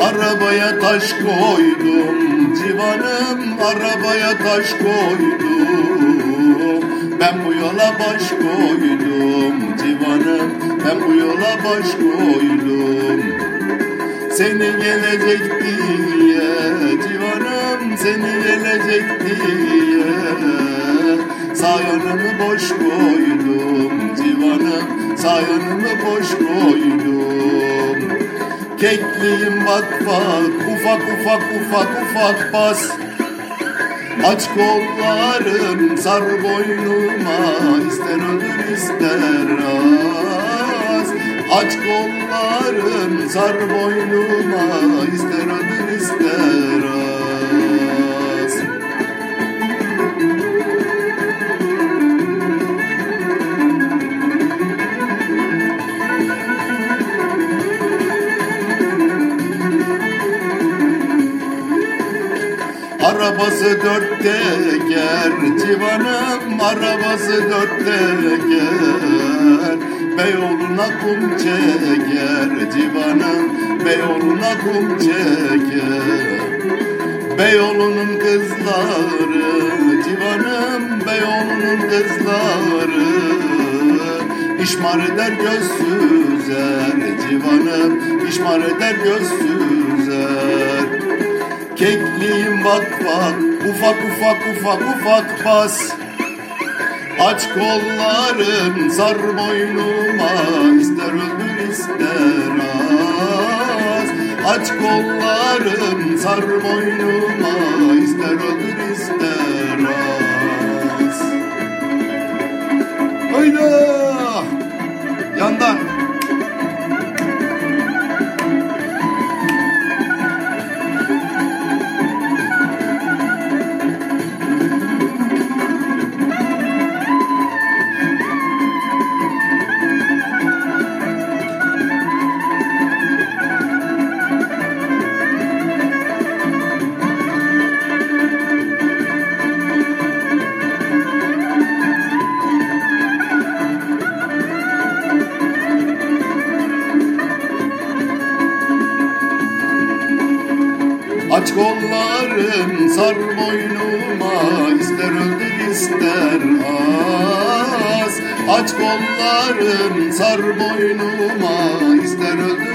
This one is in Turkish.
Arabaya taş koydum civanım arabaya taş koydum. Ben bu yola baş koydum civanım ben bu yola baş koydum Seni gelecek diye civanım seni gelecek diye Sağ yanımı boş koydum civanım sağ yanımı boş koydum. Kekliyim bak bak ufak ufak ufak ufak bas. Aç kolların sar boynuma ister öldür ister az Aç kolların sar boynuma ister öldür ister az. Arabası dört teker civanım arabası dört teker Beyoğlu'na kum çeker civanım Beyoğlu'na kum çeker. Beyoğlu'nun kızları civanım Beyoğlu'nun kızları. İşmar eder göz süzer civanım İşmar eder göz süzer. Kekliyim bak bak ufak ufak ufak ufak bas Aç kolların sar boynuma ister öldür ister az. Aç kolların sar boynuma ister öldür ister az Aç kolların sar boynuma ister öldür ister az. Aç kolların sar boynuma ister öldür